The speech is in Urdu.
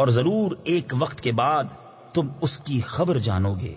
اور ضرور ایک وقت کے بعد تم اس کی خبر جانو گے۔